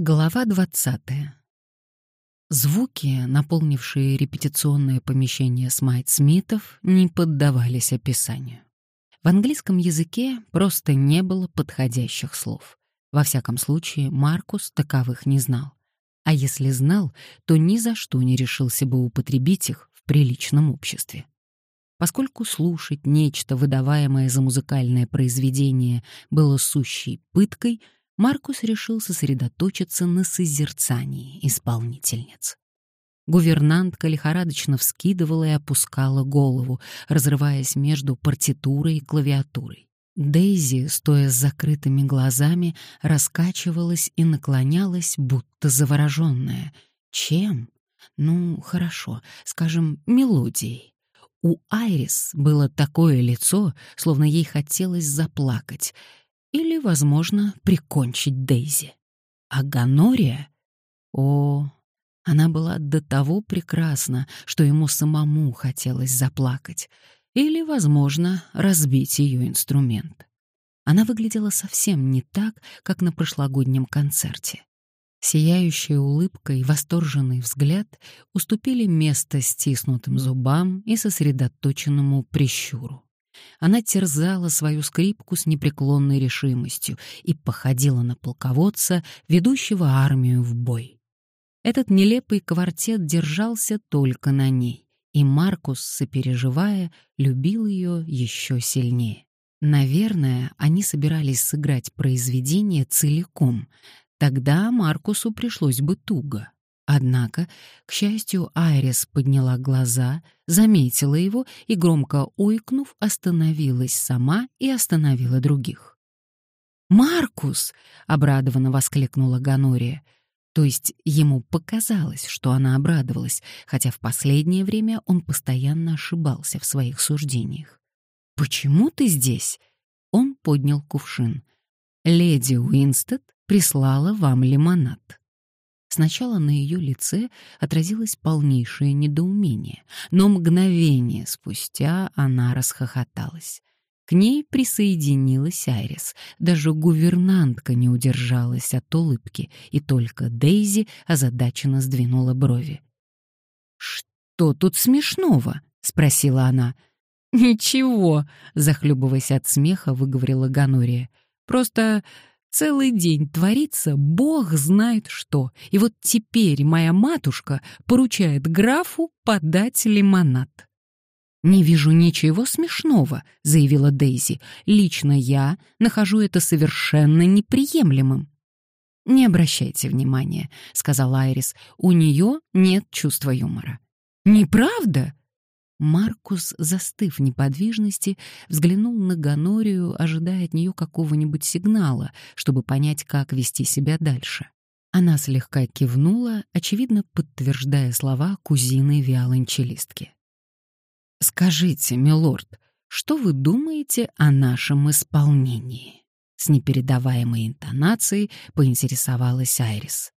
Глава 20. Звуки, наполнившие репетиционное помещение Смайт-Смитов, не поддавались описанию. В английском языке просто не было подходящих слов. Во всяком случае, Маркус таковых не знал. А если знал, то ни за что не решился бы употребить их в приличном обществе. Поскольку слушать нечто, выдаваемое за музыкальное произведение, было сущей пыткой — Маркус решил сосредоточиться на созерцании исполнительниц. Гувернантка лихорадочно вскидывала и опускала голову, разрываясь между партитурой и клавиатурой. Дейзи, стоя с закрытыми глазами, раскачивалась и наклонялась, будто завороженная. Чем? Ну, хорошо, скажем, мелодией. У Айрис было такое лицо, словно ей хотелось заплакать — или, возможно, прикончить Дейзи. А Ганория? О, она была до того прекрасна, что ему самому хотелось заплакать. Или, возможно, разбить ее инструмент. Она выглядела совсем не так, как на прошлогоднем концерте. Сияющая улыбка и восторженный взгляд уступили место стиснутым зубам и сосредоточенному прищуру. Она терзала свою скрипку с непреклонной решимостью и походила на полководца, ведущего армию в бой. Этот нелепый квартет держался только на ней, и Маркус, сопереживая, любил ее еще сильнее. Наверное, они собирались сыграть произведение целиком. Тогда Маркусу пришлось бы туго. Однако, к счастью, Айрис подняла глаза, заметила его и, громко ойкнув, остановилась сама и остановила других. «Маркус!» — обрадованно воскликнула Ганория. То есть ему показалось, что она обрадовалась, хотя в последнее время он постоянно ошибался в своих суждениях. «Почему ты здесь?» Он поднял кувшин. «Леди Уинстед прислала вам лимонад». Сначала на ее лице отразилось полнейшее недоумение, но мгновение спустя она расхохоталась. К ней присоединилась Айрис. Даже гувернантка не удержалась от улыбки, и только Дейзи озадаченно сдвинула брови. «Что тут смешного?» — спросила она. «Ничего», — захлебываясь от смеха, выговорила Ганория. «Просто Целый день творится бог знает что. И вот теперь моя матушка поручает графу подать лимонад. «Не вижу ничего смешного», — заявила Дейзи. «Лично я нахожу это совершенно неприемлемым». «Не обращайте внимания», — сказала Айрис. «У нее нет чувства юмора». «Неправда?» Маркус, застыв в неподвижности, взглянул на Ганорию, ожидая от нее какого-нибудь сигнала, чтобы понять, как вести себя дальше. Она слегка кивнула, очевидно подтверждая слова кузины виолончелистки. «Скажите, милорд, что вы думаете о нашем исполнении?» С непередаваемой интонацией поинтересовалась Айрис.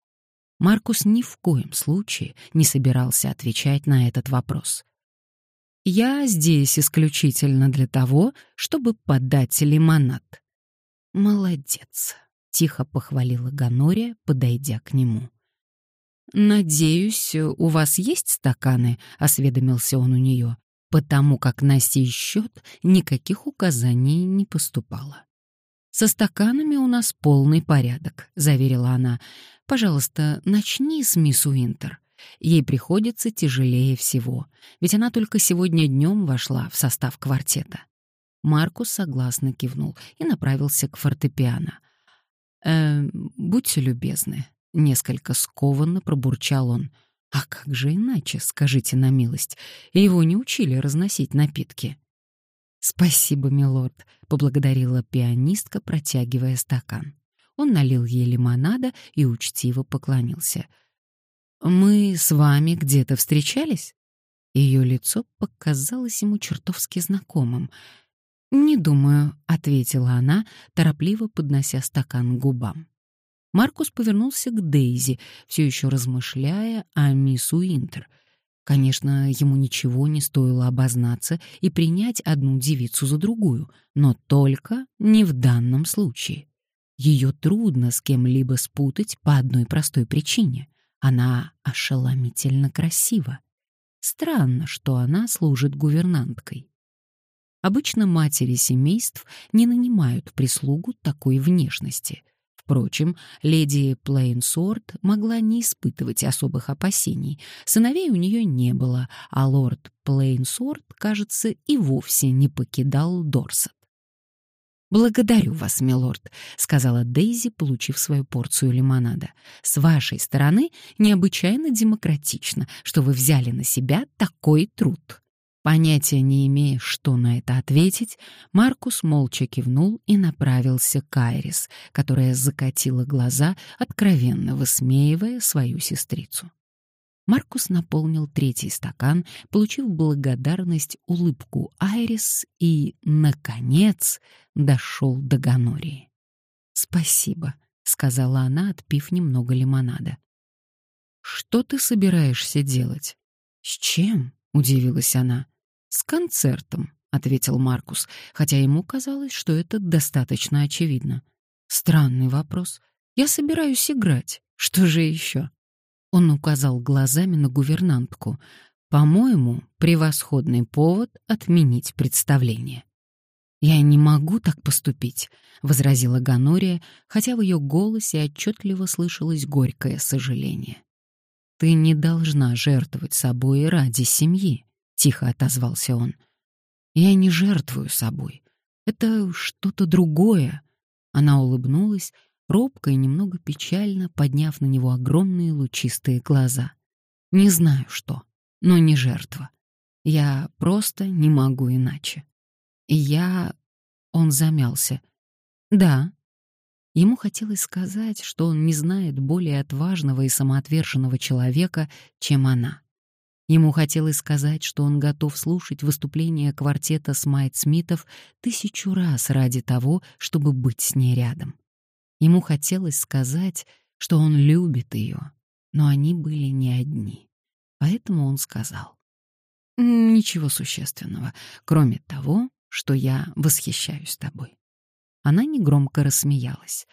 Маркус ни в коем случае не собирался отвечать на этот вопрос — я здесь исключительно для того, чтобы подать лимонад. Молодец, тихо похвалила Ганория, подойдя к нему. Надеюсь, у вас есть стаканы, осведомился он у нее, потому как на сей счет никаких указаний не поступало. Со стаканами у нас полный порядок, заверила она. Пожалуйста, начни с мисс Уинтер. Ей приходится тяжелее всего, ведь она только сегодня днем вошла в состав квартета. Маркус согласно кивнул и направился к фортепиано. «Э, «Будьте любезны», — несколько скованно пробурчал он. «А как же иначе, скажите на милость? Его не учили разносить напитки». «Спасибо, милорд», — поблагодарила пианистка, протягивая стакан. Он налил ей лимонада и учтиво поклонился — «Мы с вами где-то встречались?» Ее лицо показалось ему чертовски знакомым. «Не думаю», — ответила она, торопливо поднося стакан к губам. Маркус повернулся к Дейзи, все еще размышляя о мисс Уинтер. Конечно, ему ничего не стоило обознаться и принять одну девицу за другую, но только не в данном случае. ее трудно с кем-либо спутать по одной простой причине. Она ошеломительно красива. Странно, что она служит гувернанткой. Обычно матери семейств не нанимают прислугу такой внешности. Впрочем, леди Плейнсорт могла не испытывать особых опасений. Сыновей у нее не было, а лорд Плейнсорт, кажется, и вовсе не покидал Дорсет. «Благодарю вас, милорд», — сказала Дейзи, получив свою порцию лимонада. «С вашей стороны необычайно демократично, что вы взяли на себя такой труд». Понятия не имея, что на это ответить, Маркус молча кивнул и направился к Айрис, которая закатила глаза, откровенно высмеивая свою сестрицу. Маркус наполнил третий стакан, получив благодарность улыбку Айрис и, наконец, дошел до Ганории. «Спасибо», — сказала она, отпив немного лимонада. «Что ты собираешься делать?» «С чем?» — удивилась она. «С концертом», — ответил Маркус, хотя ему казалось, что это достаточно очевидно. «Странный вопрос. Я собираюсь играть. Что же еще?» Он указал глазами на гувернантку. По-моему, превосходный повод отменить представление. «Я не могу так поступить», — возразила Ганория, хотя в ее голосе отчетливо слышалось горькое сожаление. «Ты не должна жертвовать собой ради семьи», — тихо отозвался он. «Я не жертвую собой. Это что-то другое». Она улыбнулась, робко и немного печально подняв на него огромные лучистые глаза. «Не знаю что, но не жертва. Я просто не могу иначе. Я...» Он замялся. «Да». Ему хотелось сказать, что он не знает более отважного и самоотверженного человека, чем она. Ему хотелось сказать, что он готов слушать выступления квартета Смайт-Смитов тысячу раз ради того, чтобы быть с ней рядом. Ему хотелось сказать, что он любит ее, но они были не одни. Поэтому он сказал. «Ничего существенного, кроме того, что я восхищаюсь тобой». Она негромко рассмеялась.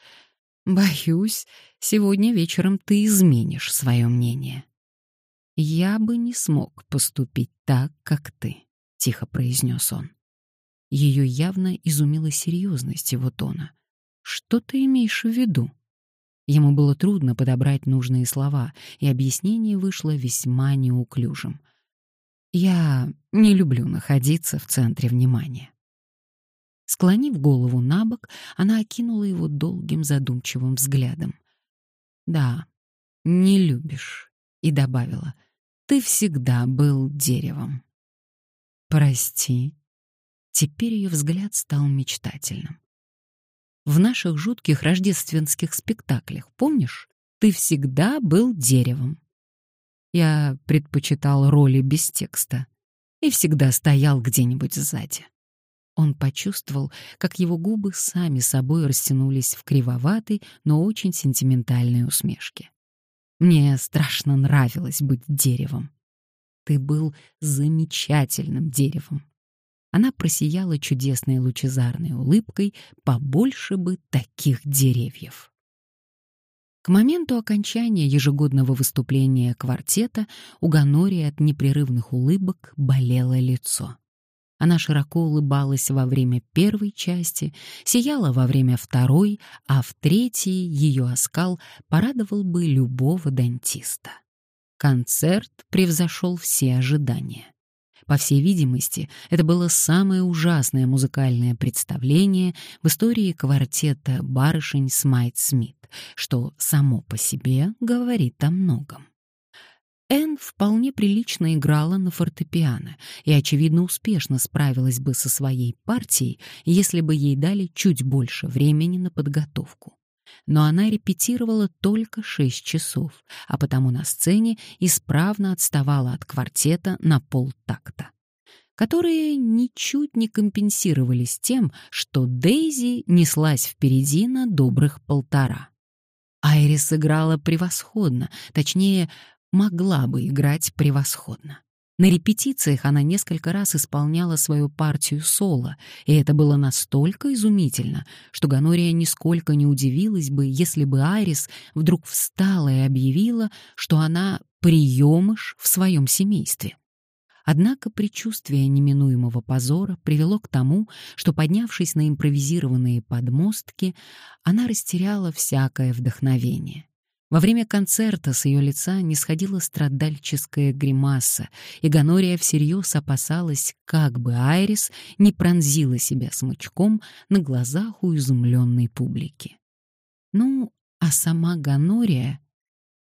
«Боюсь, сегодня вечером ты изменишь свое мнение». «Я бы не смог поступить так, как ты», — тихо произнес он. Ее явно изумила серьезность его тона. Что ты имеешь в виду? Ему было трудно подобрать нужные слова, и объяснение вышло весьма неуклюжим. Я не люблю находиться в центре внимания. Склонив голову на бок, она окинула его долгим задумчивым взглядом. «Да, не любишь», — и добавила, «ты всегда был деревом». «Прости». Теперь ее взгляд стал мечтательным в наших жутких рождественских спектаклях, помнишь? Ты всегда был деревом. Я предпочитал роли без текста и всегда стоял где-нибудь сзади. Он почувствовал, как его губы сами собой растянулись в кривоватой, но очень сентиментальной усмешке. Мне страшно нравилось быть деревом. Ты был замечательным деревом. Она просияла чудесной лучезарной улыбкой, побольше бы таких деревьев. К моменту окончания ежегодного выступления квартета у Ганории от непрерывных улыбок болело лицо. Она широко улыбалась во время первой части, сияла во время второй, а в третьей ее оскал порадовал бы любого дантиста. Концерт превзошел все ожидания. По всей видимости, это было самое ужасное музыкальное представление в истории квартета барышень Смайт-Смит, что само по себе говорит о многом. Энн вполне прилично играла на фортепиано и, очевидно, успешно справилась бы со своей партией, если бы ей дали чуть больше времени на подготовку но она репетировала только шесть часов, а потому на сцене исправно отставала от квартета на полтакта которые ничуть не компенсировались тем, что Дейзи неслась впереди на добрых полтора. Айрис играла превосходно, точнее, могла бы играть превосходно. На репетициях она несколько раз исполняла свою партию соло, и это было настолько изумительно, что Ганория нисколько не удивилась бы, если бы Айрис вдруг встала и объявила, что она приемыш в своем семействе. Однако предчувствие неминуемого позора привело к тому, что, поднявшись на импровизированные подмостки, она растеряла всякое вдохновение. Во время концерта с ее лица не сходила страдальческая гримаса, и Ганория всерьез опасалась, как бы Айрис не пронзила себя смычком на глазах у изумленной публики. Ну, а сама Ганория...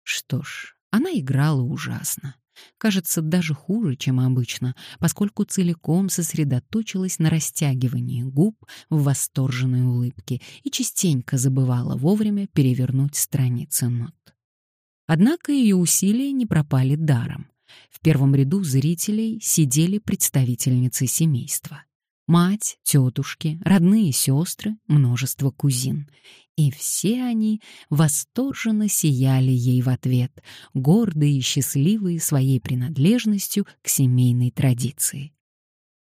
Что ж, она играла ужасно кажется, даже хуже, чем обычно, поскольку целиком сосредоточилась на растягивании губ в восторженной улыбке и частенько забывала вовремя перевернуть страницы нот. Однако ее усилия не пропали даром. В первом ряду зрителей сидели представительницы семейства мать, тетушки, родные сестры, множество кузин. И все они восторженно сияли ей в ответ, гордые и счастливые своей принадлежностью к семейной традиции.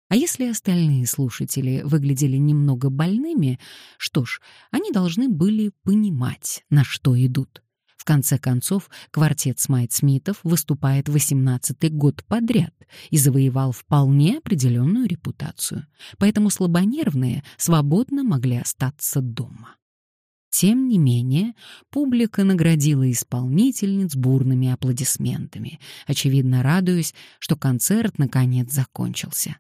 А если остальные слушатели выглядели немного больными, что ж, они должны были понимать, на что идут. Конце концов, квартет Смайт-Смитов выступает 18-й год подряд и завоевал вполне определенную репутацию, поэтому слабонервные свободно могли остаться дома. Тем не менее, публика наградила исполнительниц бурными аплодисментами, очевидно радуясь, что концерт наконец закончился.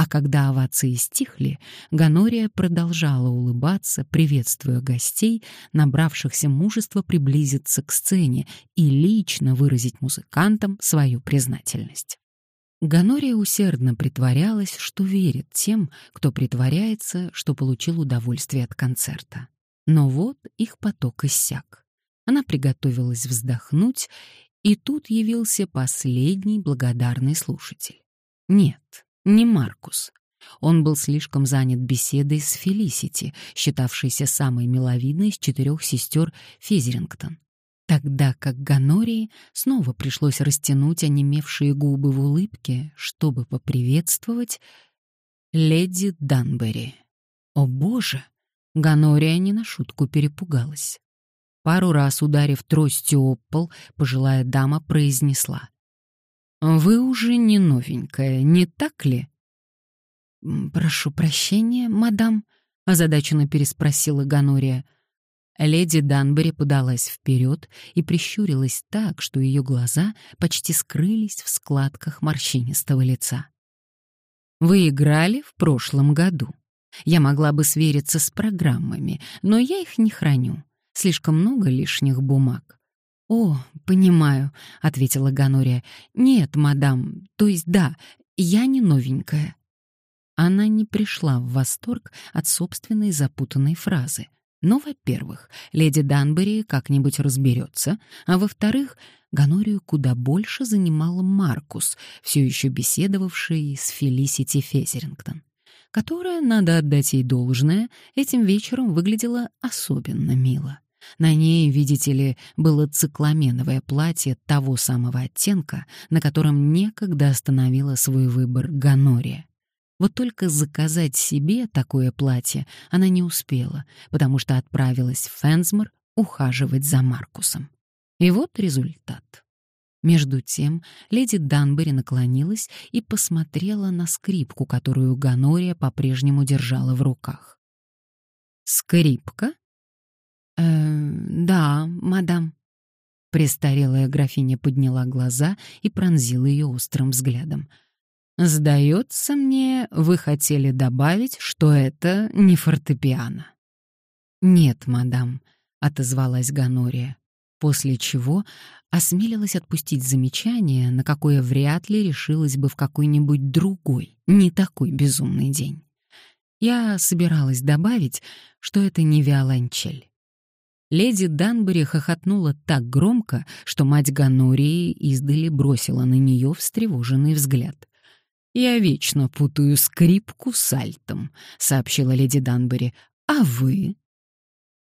А когда овации стихли, Ганория продолжала улыбаться, приветствуя гостей, набравшихся мужества приблизиться к сцене и лично выразить музыкантам свою признательность. Ганория усердно притворялась, что верит тем, кто притворяется, что получил удовольствие от концерта. Но вот их поток иссяк. Она приготовилась вздохнуть, и тут явился последний благодарный слушатель. Нет, не Маркус. Он был слишком занят беседой с Фелисити, считавшейся самой миловидной из четырех сестер Физерингтон. Тогда как Ганории снова пришлось растянуть онемевшие губы в улыбке, чтобы поприветствовать леди Данбери. О боже! Ганория не на шутку перепугалась. Пару раз ударив тростью об пол, пожилая дама произнесла. «Вы уже не новенькая, не так ли?» «Прошу прощения, мадам», — озадаченно переспросила Ганория. Леди Данбери подалась вперед и прищурилась так, что ее глаза почти скрылись в складках морщинистого лица. «Вы играли в прошлом году. Я могла бы свериться с программами, но я их не храню. Слишком много лишних бумаг. «О, понимаю», — ответила Ганория. «Нет, мадам, то есть да, я не новенькая». Она не пришла в восторг от собственной запутанной фразы. Но, во-первых, леди Данбери как-нибудь разберется, а во-вторых, Ганорию куда больше занимал Маркус, все еще беседовавший с Фелисити Фезерингтон, которая, надо отдать ей должное, этим вечером выглядела особенно мило. На ней, видите ли, было цикламеновое платье того самого оттенка, на котором некогда остановила свой выбор Ганория. Вот только заказать себе такое платье она не успела, потому что отправилась в Фенсмор ухаживать за Маркусом. И вот результат. Между тем леди Данбери наклонилась и посмотрела на скрипку, которую Ганория по-прежнему держала в руках. «Скрипка?» «Э, да, мадам». Престарелая графиня подняла глаза и пронзила ее острым взглядом. «Сдается мне, вы хотели добавить, что это не фортепиано». «Нет, мадам», — отозвалась Ганория, после чего осмелилась отпустить замечание, на какое вряд ли решилась бы в какой-нибудь другой, не такой безумный день. Я собиралась добавить, что это не виолончель. Леди Данбери хохотнула так громко, что мать Ганории издали бросила на нее встревоженный взгляд. «Я вечно путаю скрипку с альтом», — сообщила леди Данбери. «А вы?»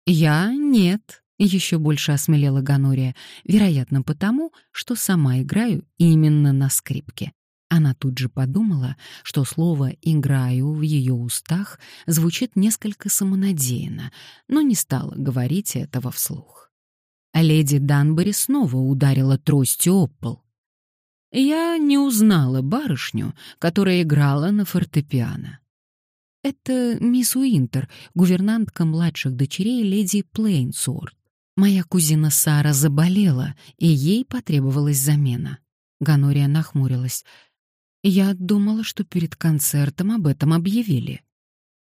«Я нет», — еще больше осмелела Ганория, вероятно, потому, что сама играю именно на скрипке. Она тут же подумала, что слово «играю» в ее устах звучит несколько самонадеянно, но не стала говорить этого вслух. А леди Данбери снова ударила тростью об пол. Я не узнала барышню, которая играла на фортепиано. Это мисс Уинтер, гувернантка младших дочерей леди Плейнсуорт. Моя кузина Сара заболела, и ей потребовалась замена. Ганория нахмурилась. Я думала, что перед концертом об этом объявили.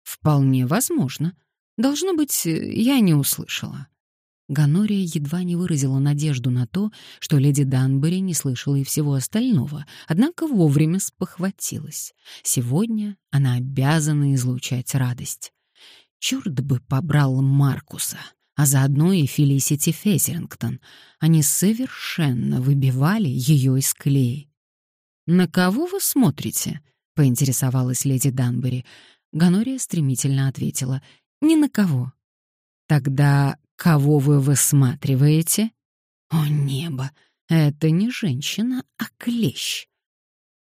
Вполне возможно. Должно быть, я не услышала. Ганория едва не выразила надежду на то, что леди Данбери не слышала и всего остального, однако вовремя спохватилась. Сегодня она обязана излучать радость. Чёрт бы побрал Маркуса, а заодно и Фелисити Фезерингтон. Они совершенно выбивали ее из клея. «На кого вы смотрите?» — поинтересовалась леди Данбери. Ганория стремительно ответила. «Ни на кого». «Тогда Кого вы высматриваете? О, небо! Это не женщина, а клещ.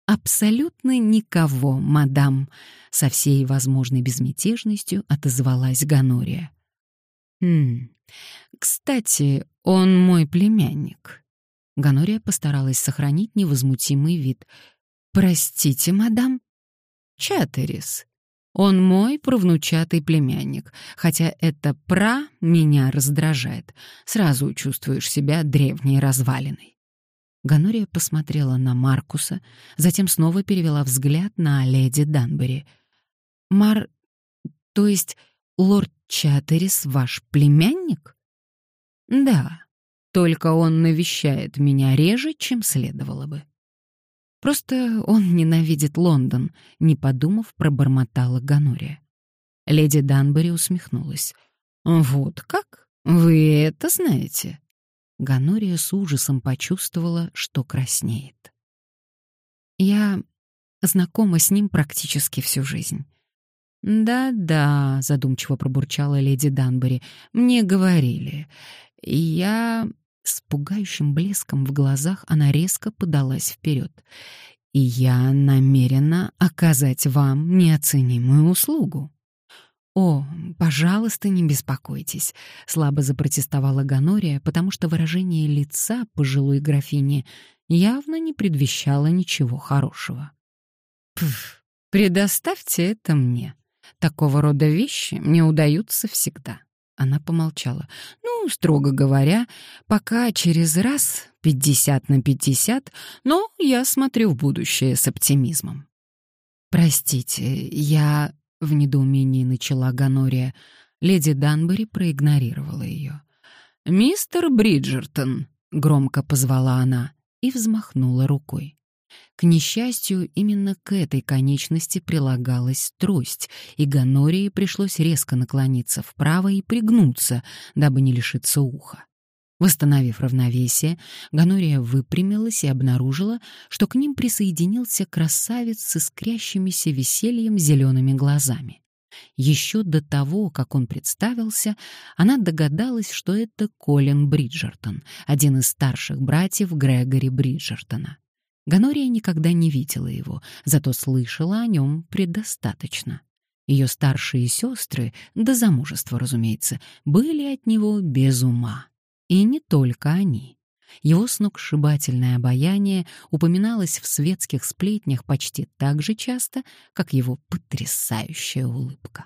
Абсолютно никого, мадам, со всей возможной безмятежностью отозвалась Ганория. Хм. Кстати, он мой племянник. Ганория постаралась сохранить невозмутимый вид. Простите, мадам. Чатерис. Он мой правнучатый племянник, хотя это «пра» меня раздражает. Сразу чувствуешь себя древней развалиной. Ганория посмотрела на Маркуса, затем снова перевела взгляд на леди Данбери. «Мар... то есть лорд Чатерис ваш племянник?» «Да, только он навещает меня реже, чем следовало бы». Просто он ненавидит Лондон, не подумав, пробормотала Ганория. Леди Данбери усмехнулась. Вот как? Вы это знаете? Ганория с ужасом почувствовала, что краснеет. Я знакома с ним практически всю жизнь. «Да-да», — задумчиво пробурчала леди Данбери, — «мне говорили. Я с пугающим блеском в глазах она резко подалась вперед. «И я намерена оказать вам неоценимую услугу». «О, пожалуйста, не беспокойтесь», — слабо запротестовала Ганория, потому что выражение лица пожилой графини явно не предвещало ничего хорошего. «Пф, предоставьте это мне. Такого рода вещи мне удаются всегда». Она помолчала. «Ну, строго говоря, пока через раз пятьдесят на пятьдесят, но я смотрю в будущее с оптимизмом». «Простите, я...» — в недоумении начала Ганория. Леди Данбери проигнорировала ее. «Мистер Бриджертон», — громко позвала она и взмахнула рукой. К несчастью, именно к этой конечности прилагалась трость, и Ганории пришлось резко наклониться вправо и пригнуться, дабы не лишиться уха. Восстановив равновесие, Ганория выпрямилась и обнаружила, что к ним присоединился красавец с искрящимися весельем зелеными глазами. Еще до того, как он представился, она догадалась, что это Колин Бриджертон, один из старших братьев Грегори Бриджертона. Ганория никогда не видела его, зато слышала о нем предостаточно. Ее старшие сестры, до замужества, разумеется, были от него без ума. И не только они. Его сногсшибательное обаяние упоминалось в светских сплетнях почти так же часто, как его потрясающая улыбка.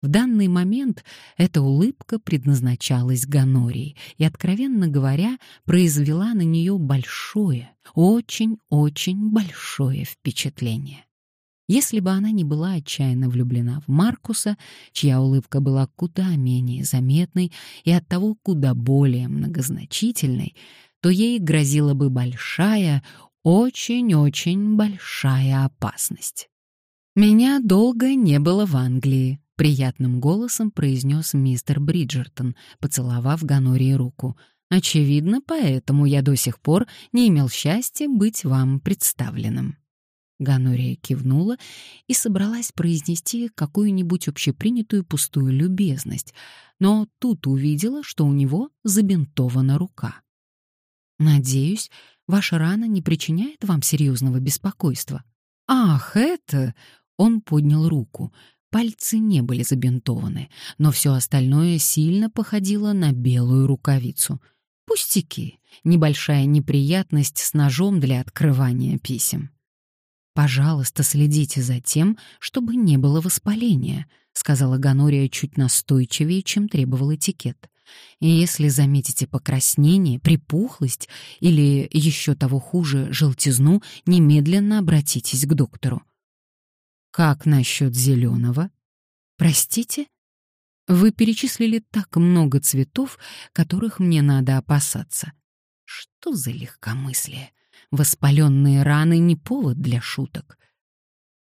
В данный момент эта улыбка предназначалась Ганории и, откровенно говоря, произвела на нее большое, очень-очень большое впечатление. Если бы она не была отчаянно влюблена в Маркуса, чья улыбка была куда менее заметной и оттого куда более многозначительной, то ей грозила бы большая, очень-очень большая опасность. Меня долго не было в Англии, приятным голосом произнес мистер Бриджертон, поцеловав Ганории руку. Очевидно, поэтому я до сих пор не имел счастья быть вам представленным. Ганория кивнула и собралась произнести какую-нибудь общепринятую пустую любезность, но тут увидела, что у него забинтована рука. Надеюсь, ваша рана не причиняет вам серьезного беспокойства. Ах, это... Он поднял руку. Пальцы не были забинтованы, но все остальное сильно походило на белую рукавицу. Пустяки, небольшая неприятность с ножом для открывания писем. «Пожалуйста, следите за тем, чтобы не было воспаления», — сказала Ганория чуть настойчивее, чем требовал этикет. «И если заметите покраснение, припухлость или, еще того хуже, желтизну, немедленно обратитесь к доктору». «Как насчет зеленого?» «Простите?» «Вы перечислили так много цветов, которых мне надо опасаться». «Что за легкомыслие?» Воспаленные раны не повод для шуток.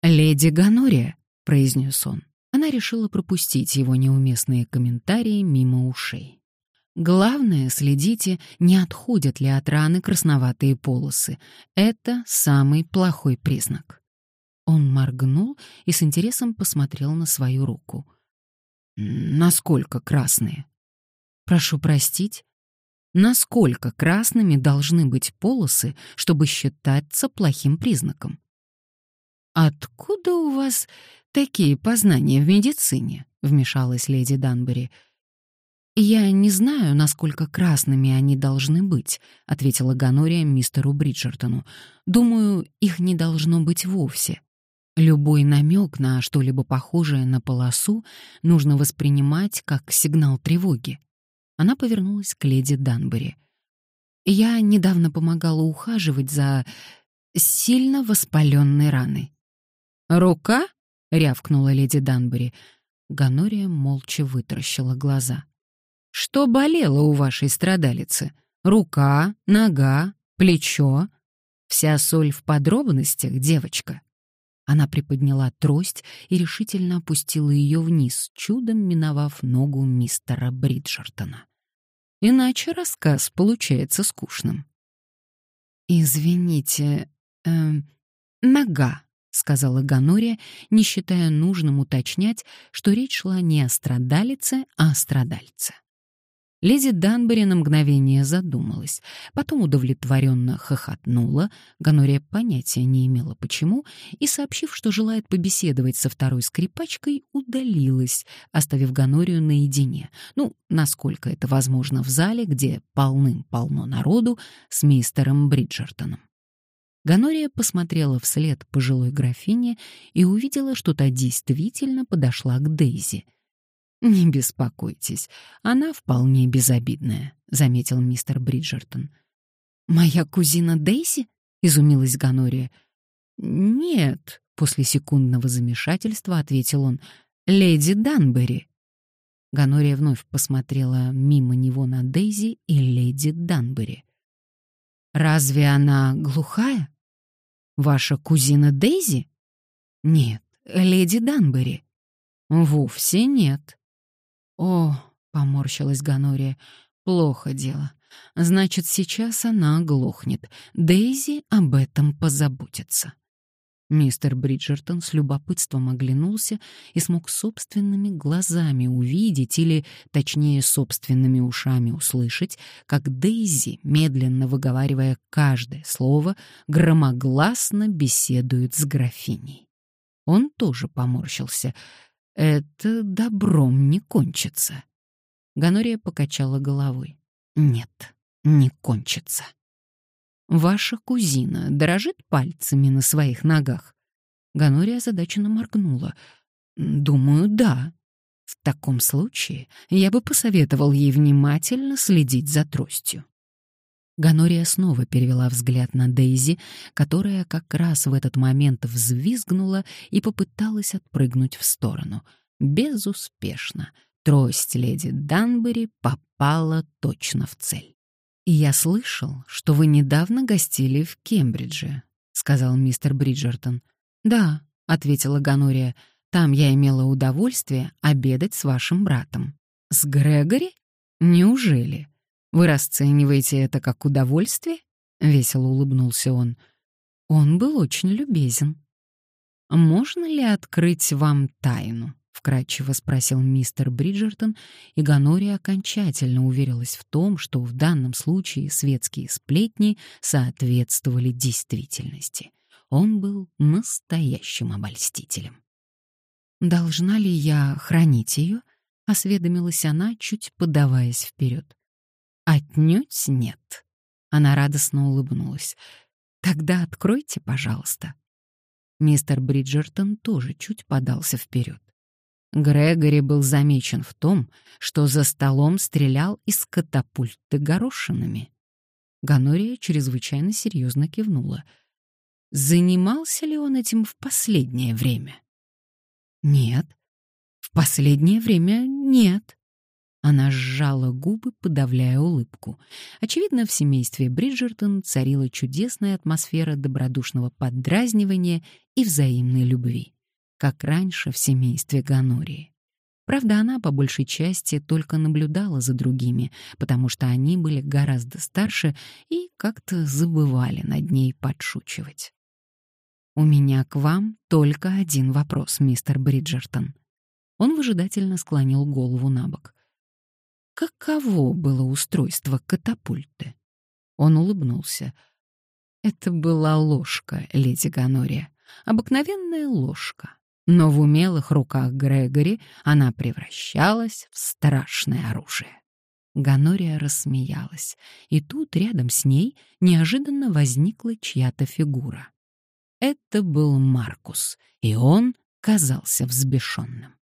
«Леди Ганория», — произнес он. Она решила пропустить его неуместные комментарии мимо ушей. Главное, следите, не отходят ли от раны красноватые полосы. Это самый плохой признак. Он моргнул и с интересом посмотрел на свою руку. «Насколько красные?» «Прошу простить, насколько красными должны быть полосы, чтобы считаться плохим признаком. «Откуда у вас такие познания в медицине?» — вмешалась леди Данбери. «Я не знаю, насколько красными они должны быть», — ответила Ганория мистеру Бриджертону. «Думаю, их не должно быть вовсе. Любой намек на что-либо похожее на полосу нужно воспринимать как сигнал тревоги. Она повернулась к леди Данбери. «Я недавно помогала ухаживать за сильно воспаленной раной». «Рука?» — рявкнула леди Данбери. Ганория молча вытаращила глаза. «Что болело у вашей страдалицы? Рука, нога, плечо? Вся соль в подробностях, девочка?» Она приподняла трость и решительно опустила ее вниз, чудом миновав ногу мистера Бриджертона. Иначе рассказ получается скучным. «Извините, э, нога», — сказала Ганория, не считая нужным уточнять, что речь шла не о страдалице, а о страдальце. Леди Данбери на мгновение задумалась, потом удовлетворенно хохотнула, Ганория понятия не имела почему, и, сообщив, что желает побеседовать со второй скрипачкой, удалилась, оставив Ганорию наедине, ну, насколько это возможно в зале, где полным-полно народу, с мистером Бриджертоном. Ганория посмотрела вслед пожилой графине и увидела, что та действительно подошла к Дейзи — «Не беспокойтесь, она вполне безобидная», — заметил мистер Бриджертон. «Моя кузина Дейси?» — изумилась Ганория. «Нет», — после секундного замешательства ответил он, — «леди Данбери». Ганория вновь посмотрела мимо него на Дейзи и леди Данбери. «Разве она глухая? Ваша кузина Дейзи?» «Нет, леди Данбери». «Вовсе нет», «О», — поморщилась Ганория, — «плохо дело. Значит, сейчас она оглохнет. Дейзи об этом позаботится». Мистер Бриджертон с любопытством оглянулся и смог собственными глазами увидеть, или, точнее, собственными ушами услышать, как Дейзи, медленно выговаривая каждое слово, громогласно беседует с графиней. Он тоже поморщился — это добром не кончится. Ганория покачала головой. Нет, не кончится. Ваша кузина дорожит пальцами на своих ногах? Ганория озадаченно моргнула. Думаю, да. В таком случае я бы посоветовал ей внимательно следить за тростью. Ганория снова перевела взгляд на Дейзи, которая как раз в этот момент взвизгнула и попыталась отпрыгнуть в сторону. Безуспешно. Трость леди Данбери попала точно в цель. «И я слышал, что вы недавно гостили в Кембридже», — сказал мистер Бриджертон. «Да», — ответила Ганория, — «там я имела удовольствие обедать с вашим братом». «С Грегори? Неужели?» Вы расцениваете это как удовольствие? Весело улыбнулся он. Он был очень любезен. Можно ли открыть вам тайну? вкратчиво спросил мистер Бриджертон, и Ганория окончательно уверилась в том, что в данном случае светские сплетни соответствовали действительности. Он был настоящим обольстителем. «Должна ли я хранить ее?» — осведомилась она, чуть подаваясь вперед. «Отнюдь нет». Она радостно улыбнулась. «Тогда откройте, пожалуйста». Мистер Бриджертон тоже чуть подался вперед. Грегори был замечен в том, что за столом стрелял из катапульты горошинами. Ганория чрезвычайно серьезно кивнула. Занимался ли он этим в последнее время? Нет. В последнее время нет. Она сжала губы, подавляя улыбку. Очевидно, в семействе Бриджертон царила чудесная атмосфера добродушного поддразнивания и взаимной любви, как раньше в семействе Ганории. Правда, она по большей части только наблюдала за другими, потому что они были гораздо старше и как-то забывали над ней подшучивать. «У меня к вам только один вопрос, мистер Бриджертон». Он выжидательно склонил голову на бок. Каково было устройство катапульты? Он улыбнулся. Это была ложка, леди Ганория, обыкновенная ложка. Но в умелых руках Грегори она превращалась в страшное оружие. Ганория рассмеялась, и тут рядом с ней неожиданно возникла чья-то фигура. Это был Маркус, и он казался взбешенным.